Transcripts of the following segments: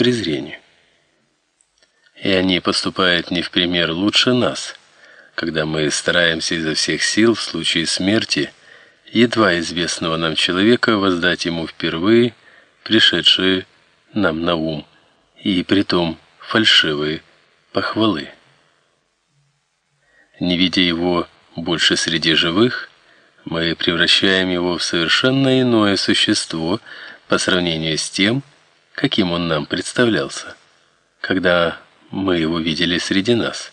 презрению. И они поступают не в пример лучше нас, когда мы стараемся изо всех сил в случае смерти едва известного нам человека воздать ему впервые пришедшие нам на ум и притом фальшивые похвалы. Не видя его больше среди живых, мы превращаем его в совершенно иное существо по сравнению с тем, каким он нам представлялся, когда мы его видели среди нас.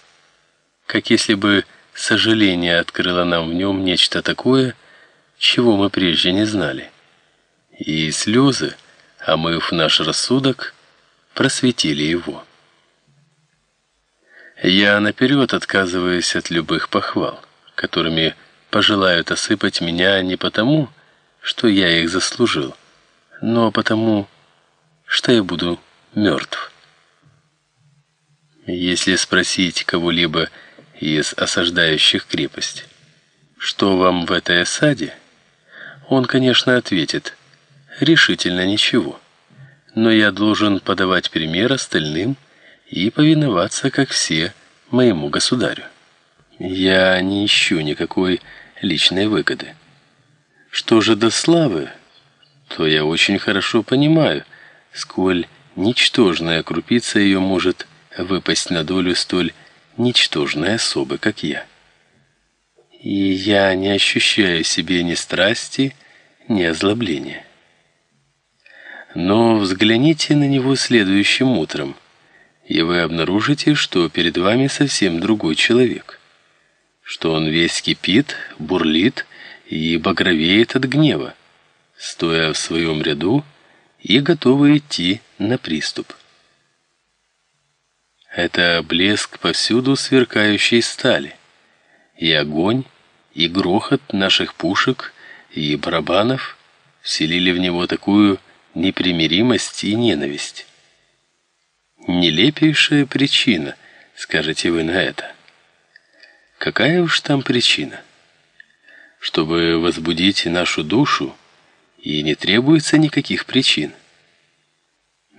Как если бы сожаление открыло нам в нем нечто такое, чего мы прежде не знали. И слезы, омыв наш рассудок, просветили его. Я наперед отказываюсь от любых похвал, которыми пожелают осыпать меня не потому, что я их заслужил, но потому, что я буду мертв. Если спросить кого-либо из осаждающих крепость, что вам в этой осаде, он, конечно, ответит: решительно ничего. Но я должен подавать пример остальным и повиноваться, как все, моему государю. Я не ищу никакой личной выгоды. Что же до славы, то я очень хорошо понимаю, сколь ничтожная крупица ее может выпасть на долю столь ничтожной особы, как я. И я не ощущаю себе ни страсти, ни озлобления. Но взгляните на него следующим утром и вы обнаружите, что перед вами совсем другой человек, что он весь кипит, бурлит и багровеет от гнева, стоя в своем ряду и готовый идти на приступ. Это блеск повсюду сверкающей стали, и огонь, и грохот наших пушек и барабанов вселили в него такую непримиримость и ненависть Нелепейшая причина, скажете вы на это. Какая уж там причина? Чтобы возбудить нашу душу, и не требуется никаких причин.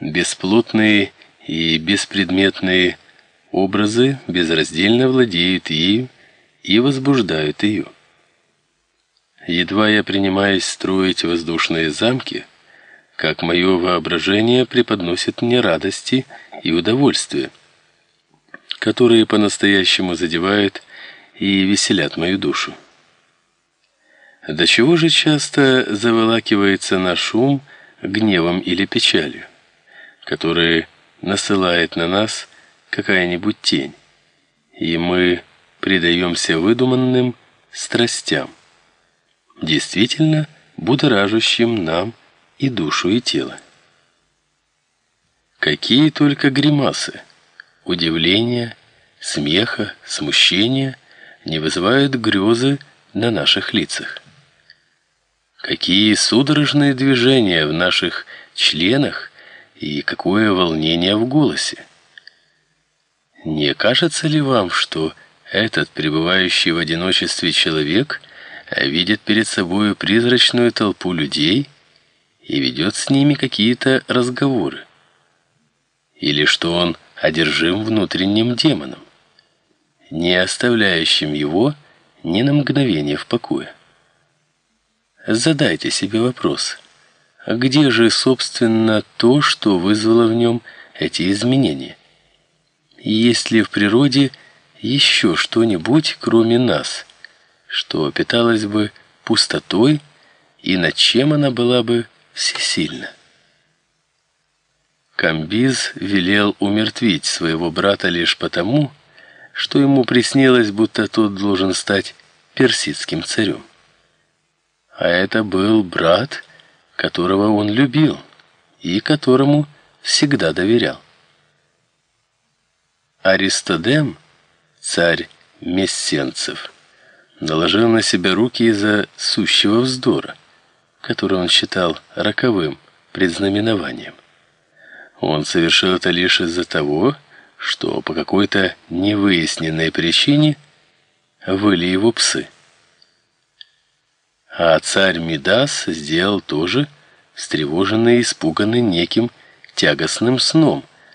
Бесплотные и беспредметные образы безраздельно владеют ею и возбуждают ее. Едва я принимаюсь строить воздушные замки, как мое воображение преподносит мне радости и удовольствие, которые по-настоящему задевают и веселят мою душу. До чего же часто заволакивается наш ум гневом или печалью, которые насылает на нас какая-нибудь тень, и мы предаемся выдуманным страстям, действительно будоражащим нам и душу, и тело. Какие только гримасы, удивления, смеха, смущения не вызывают грезы на наших лицах. Какие судорожные движения в наших членах и какое волнение в голосе. Не кажется ли вам, что этот пребывающий в одиночестве человек видит перед собой призрачную толпу людей? и ведет с ними какие-то разговоры. Или что он одержим внутренним демоном, не оставляющим его ни на мгновение в покое. Задайте себе вопрос: а где же, собственно, то, что вызвало в нем эти изменения? Есть ли в природе еще что-нибудь, кроме нас, что питалось бы пустотой и над чем она была бы всесильна. Камбиз велел умертвить своего брата лишь потому, что ему приснилось, будто тот должен стать персидским царем. А это был брат, которого он любил и которому всегда доверял. Аристодем, царь мессенцев, наложил на себя руки из-за сущего вздора который он считал роковым предзнаменованием. Он совершил это лишь из-за того, что по какой-то невыясненной причине выли его псы. А царь Мидас сделал тоже, встревоженный и испуганный неким тягостным сном –